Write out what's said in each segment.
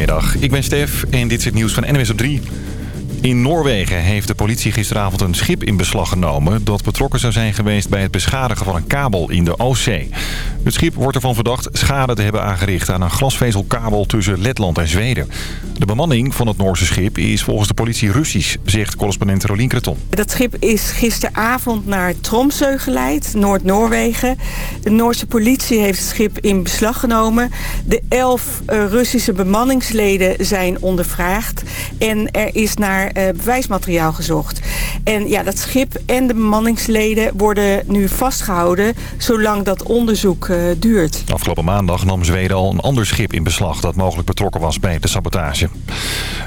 Goedemiddag, ik ben Stef en dit is het nieuws van NWS op 3. In Noorwegen heeft de politie gisteravond een schip in beslag genomen... dat betrokken zou zijn geweest bij het beschadigen van een kabel in de Oostzee. Het schip wordt ervan verdacht schade te hebben aangericht aan een glasvezelkabel tussen Letland en Zweden. De bemanning van het Noorse schip is volgens de politie Russisch, zegt correspondent Rolien Kreton. Dat schip is gisteravond naar Tromsø geleid, Noord-Noorwegen. De Noorse politie heeft het schip in beslag genomen. De elf uh, Russische bemanningsleden zijn ondervraagd. En er is naar bewijsmateriaal gezocht. En ja, dat schip en de bemanningsleden worden nu vastgehouden... zolang dat onderzoek uh, duurt. Afgelopen maandag nam Zweden al een ander schip in beslag... dat mogelijk betrokken was bij de sabotage.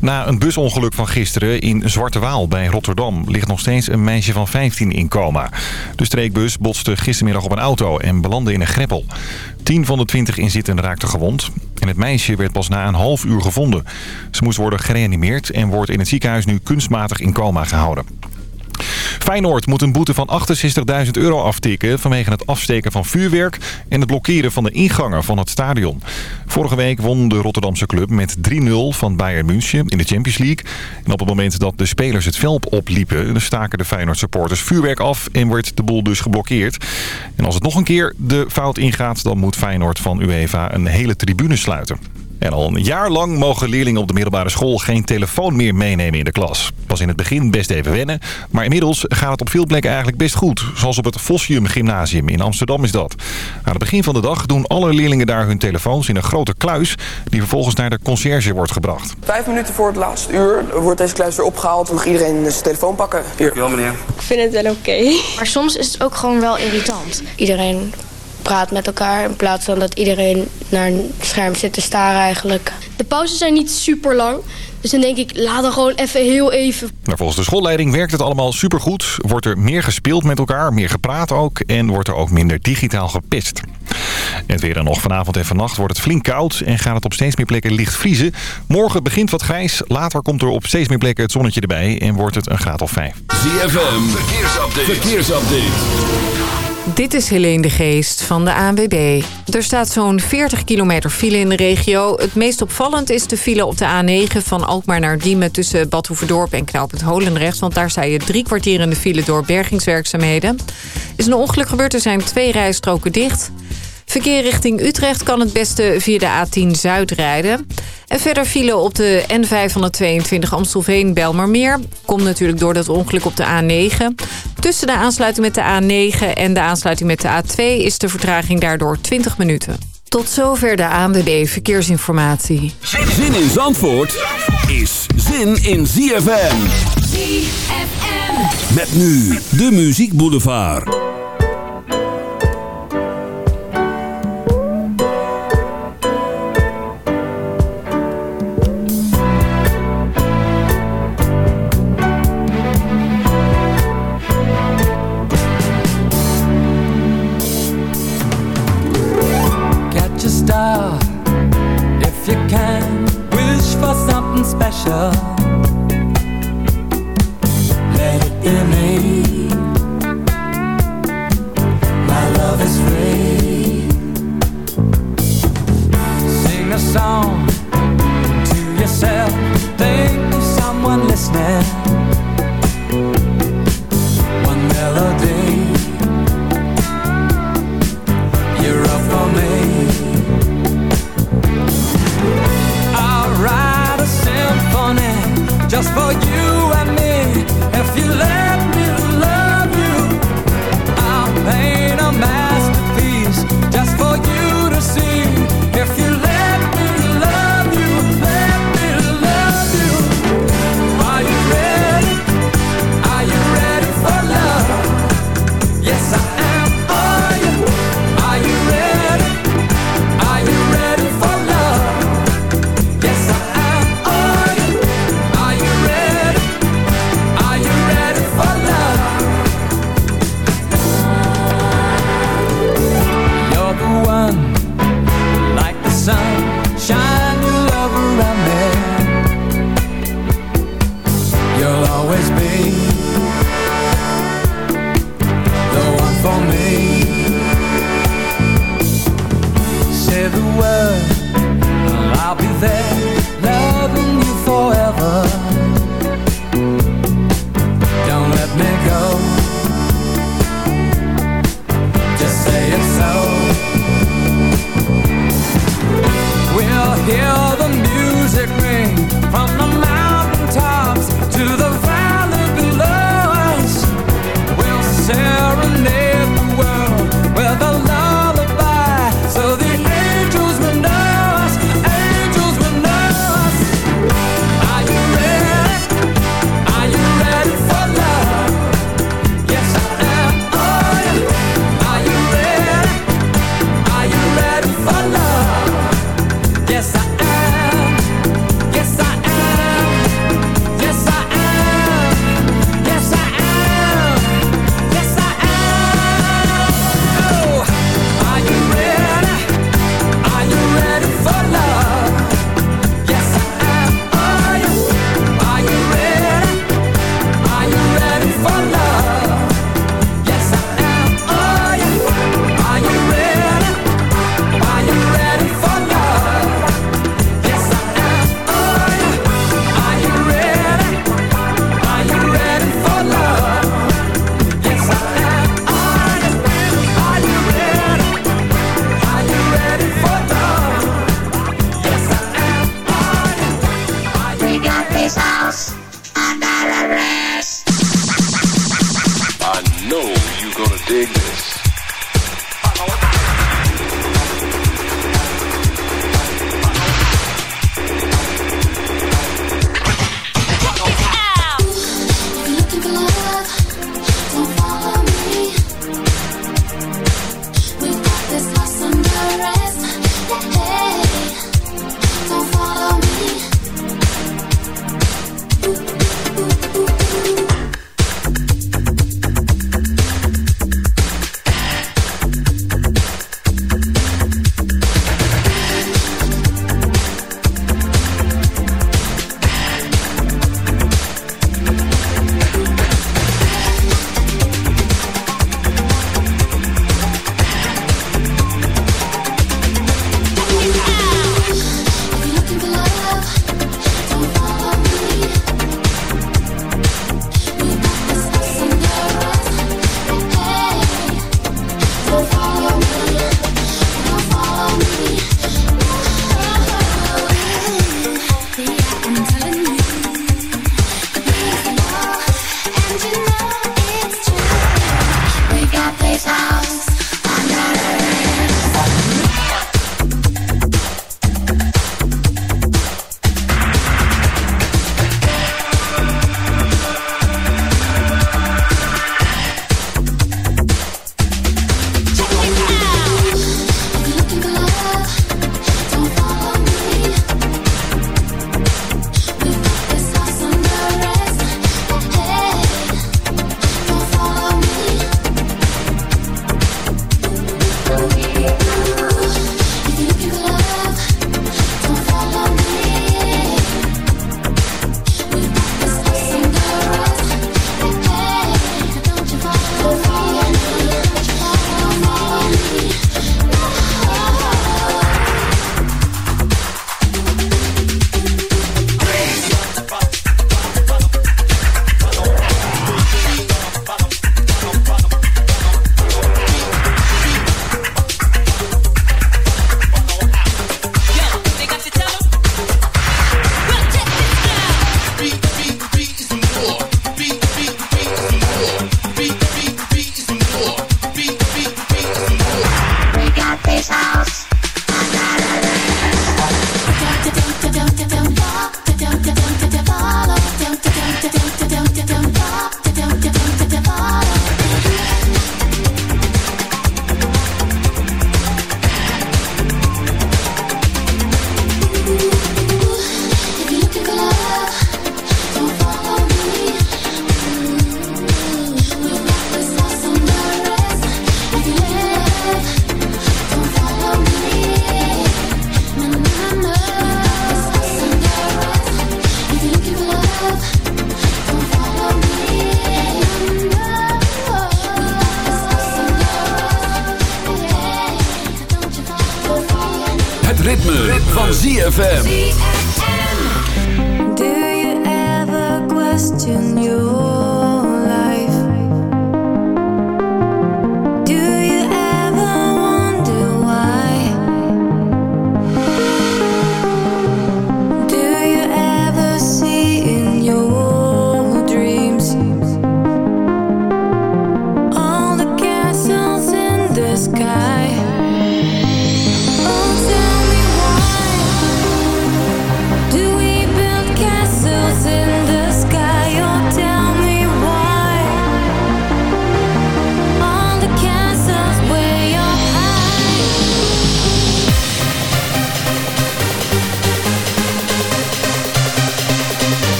Na een busongeluk van gisteren in Zwarte Waal bij Rotterdam... ligt nog steeds een meisje van 15 in coma. De streekbus botste gistermiddag op een auto en belandde in een greppel. 10 van de 20 inzittenden raakten gewond. Het meisje werd pas na een half uur gevonden. Ze moest worden gereanimeerd en wordt in het ziekenhuis nu kunstmatig in coma gehouden. Feyenoord moet een boete van 68.000 euro aftikken vanwege het afsteken van vuurwerk en het blokkeren van de ingangen van het stadion. Vorige week won de Rotterdamse club met 3-0 van Bayern München in de Champions League. En op het moment dat de spelers het veld opliepen, staken de Feyenoord supporters vuurwerk af en werd de boel dus geblokkeerd. En als het nog een keer de fout ingaat, dan moet Feyenoord van UEFA een hele tribune sluiten. En al een jaar lang mogen leerlingen op de middelbare school geen telefoon meer meenemen in de klas. Was in het begin best even wennen, maar inmiddels gaat het op veel plekken eigenlijk best goed. Zoals op het Fossium Gymnasium in Amsterdam is dat. Aan het begin van de dag doen alle leerlingen daar hun telefoons in een grote kluis... die vervolgens naar de conciërge wordt gebracht. Vijf minuten voor het laatste uur wordt deze kluis weer opgehaald. Mag iedereen zijn telefoon pakken. Hier. Ja, meneer. Ik vind het wel oké. Okay. Maar soms is het ook gewoon wel irritant. Iedereen praat met elkaar in plaats van dat iedereen naar een scherm zit te staren eigenlijk. De pauzes zijn niet super lang. Dus dan denk ik, laat er gewoon even heel even. Maar volgens de schoolleiding werkt het allemaal supergoed. Wordt er meer gespeeld met elkaar, meer gepraat ook. En wordt er ook minder digitaal gepist. Het weer dan nog. Vanavond en vannacht wordt het flink koud en gaat het op steeds meer plekken licht vriezen. Morgen begint wat grijs. Later komt er op steeds meer plekken het zonnetje erbij en wordt het een graad of vijf. ZFM, verkeersupdate. verkeersupdate. Dit is Helene de Geest van de ANWB. Er staat zo'n 40 kilometer file in de regio. Het meest opvallend is de file op de A9 van Alkmaar naar Diemen... tussen Bad Hoeverdorp en Knoopend Holendrecht. Want daar sta je drie kwartier in de file door bergingswerkzaamheden. is een ongeluk gebeurd, er zijn twee rijstroken dicht... Verkeer richting Utrecht kan het beste via de A10 Zuid rijden. En verder file op de N522 Amstelveen-Belmermeer. Komt natuurlijk door dat ongeluk op de A9. Tussen de aansluiting met de A9 en de aansluiting met de A2 is de vertraging daardoor 20 minuten. Tot zover de ANWB Verkeersinformatie. Zin in Zandvoort is zin in ZFM. ZFM. Met nu de Muziek Boulevard. Something special. Let it be me. My love is free. Sing a song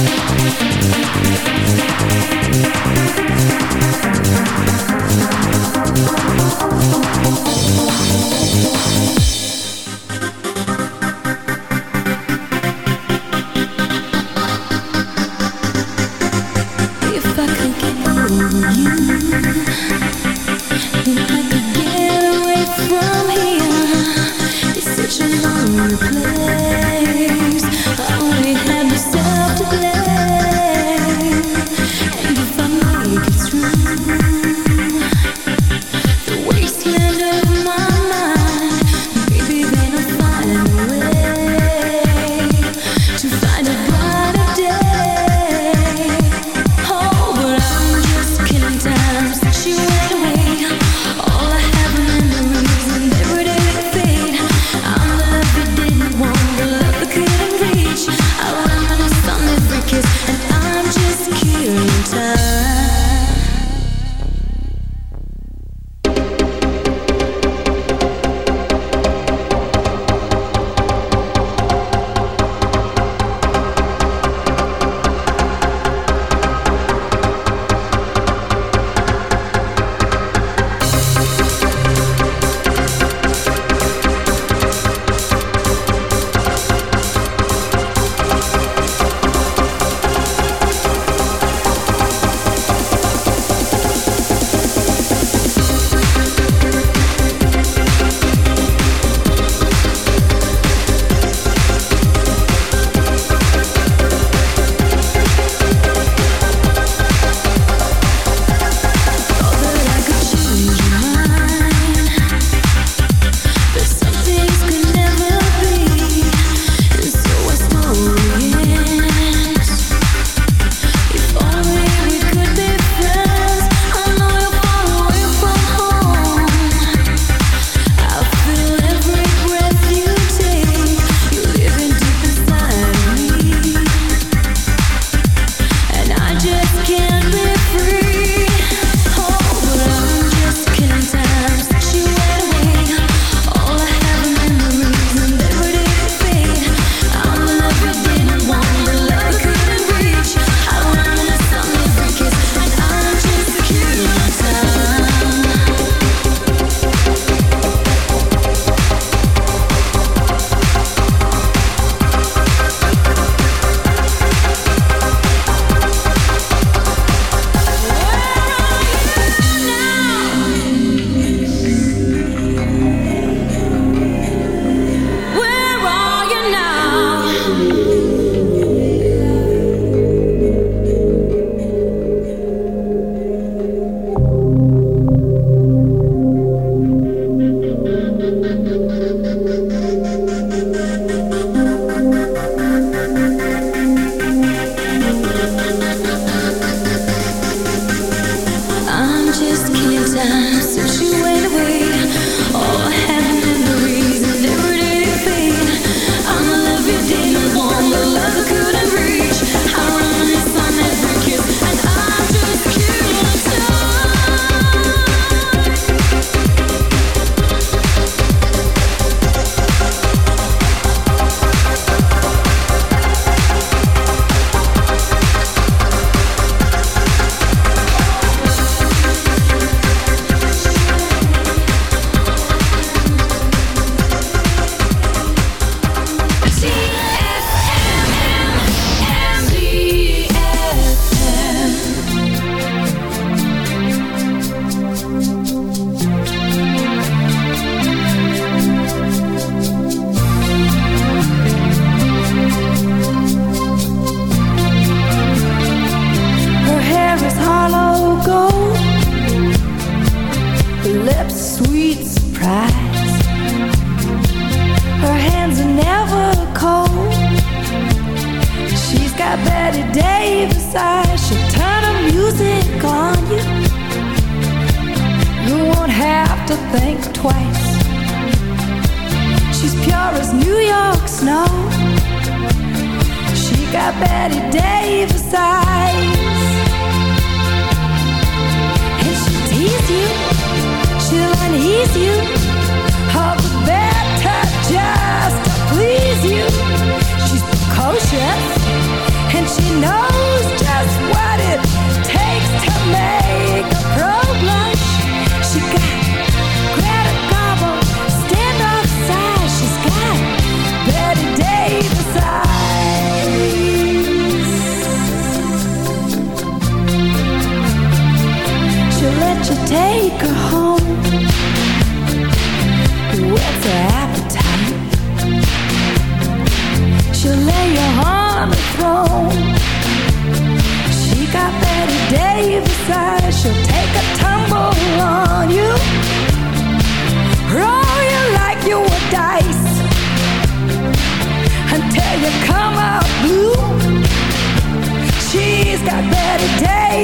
Thank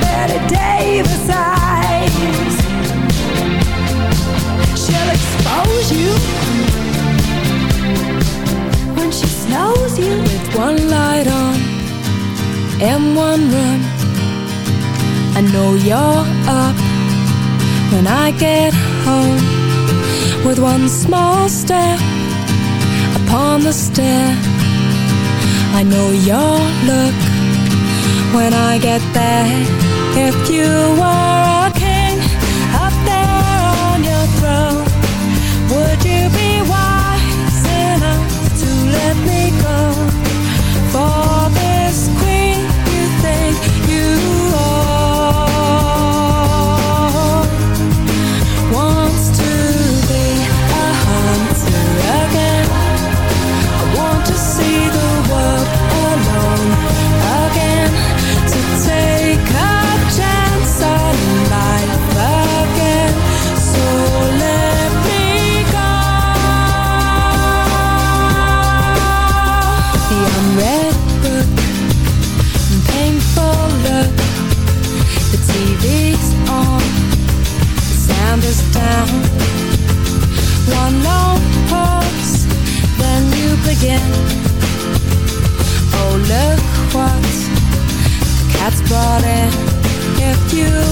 Betty Davis eyes. She'll expose you when she you. With one light on and one room, I know you're up when I get home. With one small step upon the stair, I know your look when I get back if you are brought it if you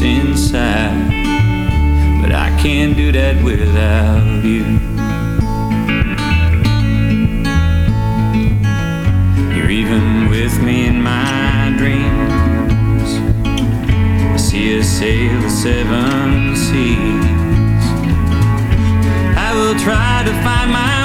inside. But I can't do that without you. You're even with me in my dreams. I see a sail the seven seas. I will try to find my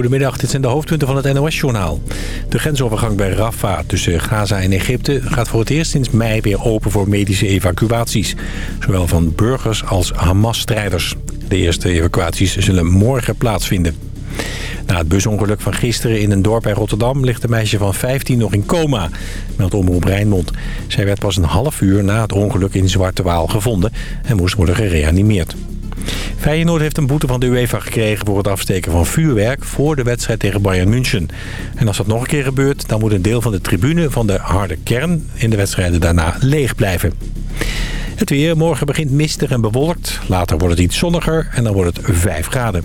Goedemiddag, dit zijn de hoofdpunten van het NOS-journaal. De grensovergang bij Rafah tussen Gaza en Egypte gaat voor het eerst sinds mei weer open voor medische evacuaties. Zowel van burgers als Hamas-strijders. De eerste evacuaties zullen morgen plaatsvinden. Na het busongeluk van gisteren in een dorp bij Rotterdam... ligt een meisje van 15 nog in coma, meldt Omroep Rijnmond. Zij werd pas een half uur na het ongeluk in Zwarte Waal gevonden... en moest worden gereanimeerd. Feyenoord heeft een boete van de UEFA gekregen voor het afsteken van vuurwerk voor de wedstrijd tegen Bayern München. En als dat nog een keer gebeurt, dan moet een deel van de tribune van de harde kern in de wedstrijden daarna leeg blijven. Het weer, morgen begint mistig en bewolkt. Later wordt het iets zonniger en dan wordt het 5 graden.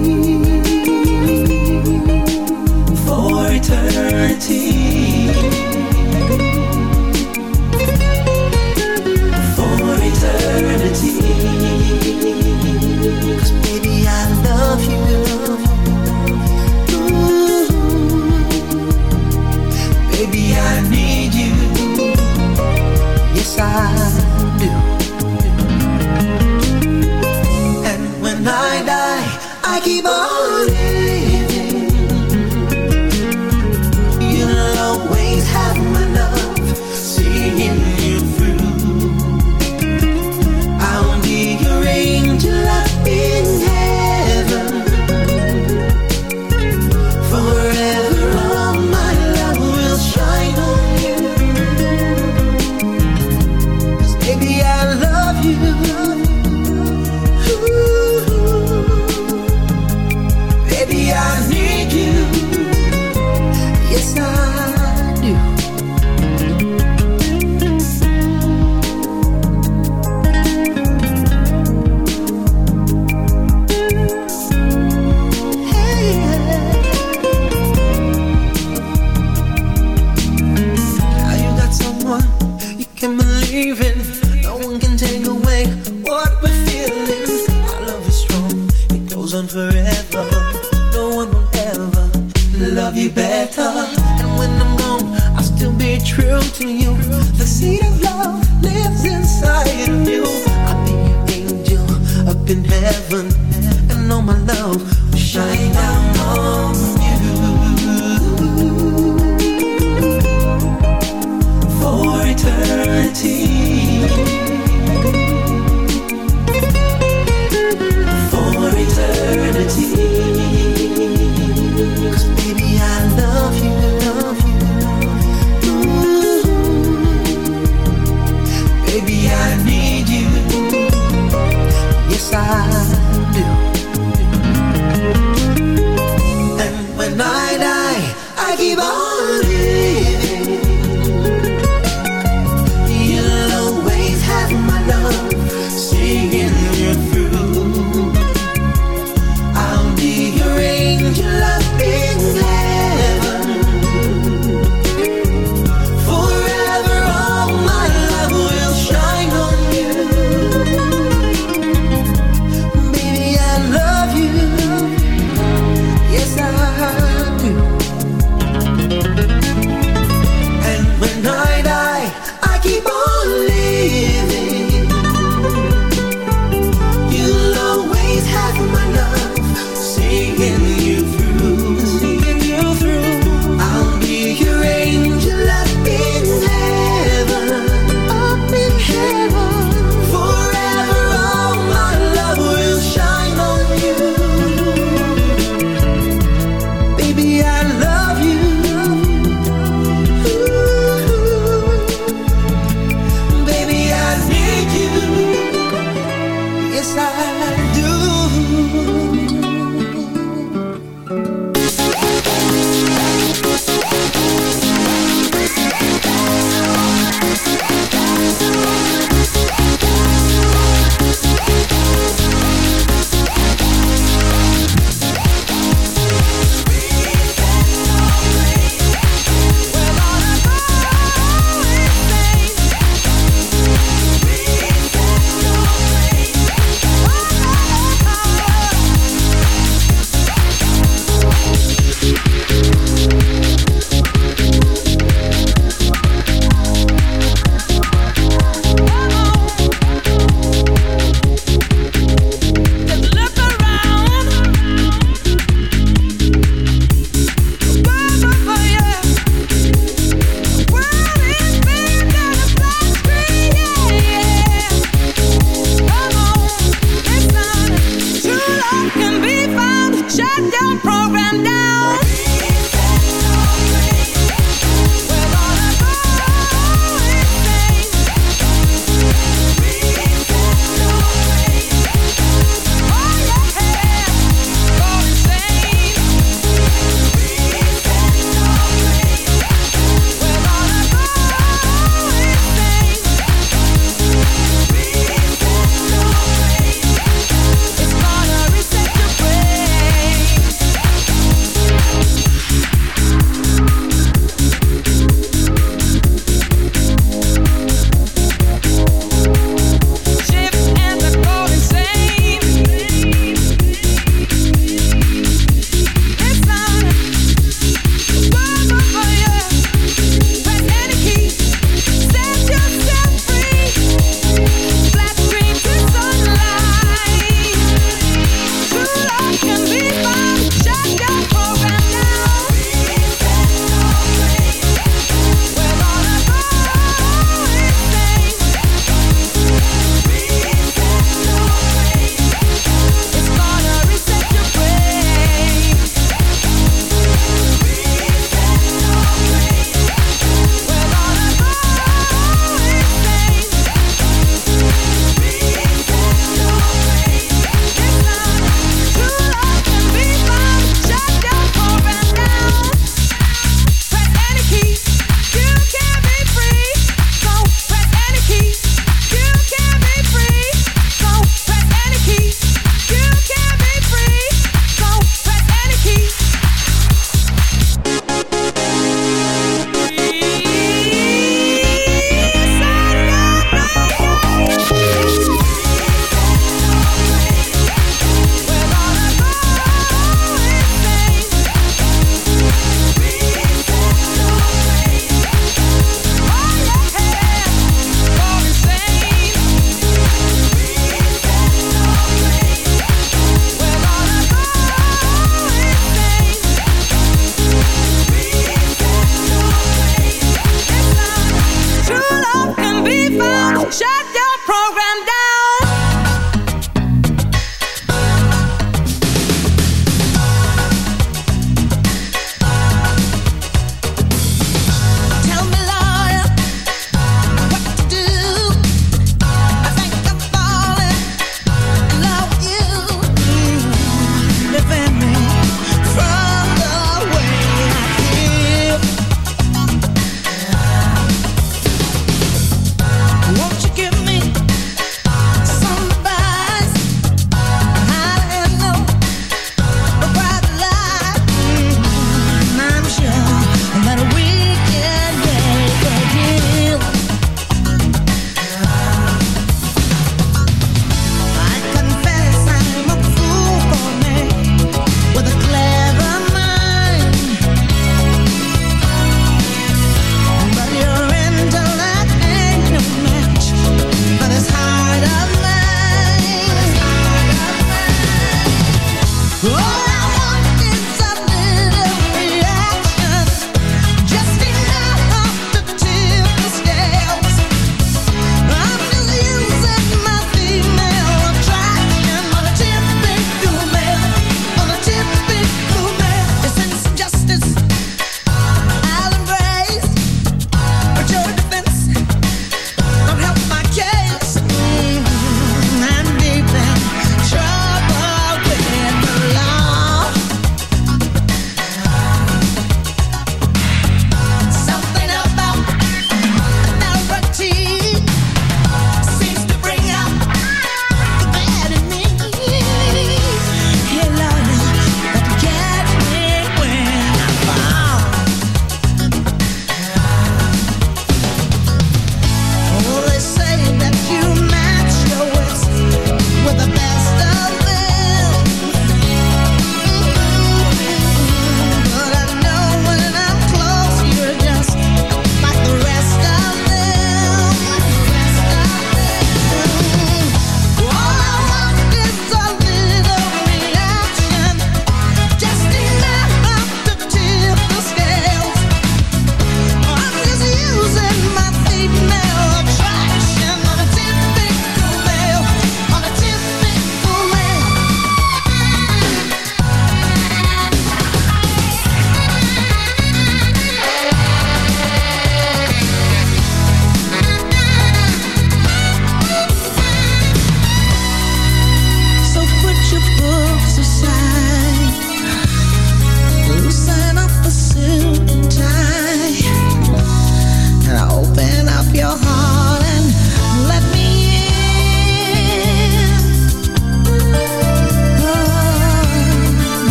Eternity.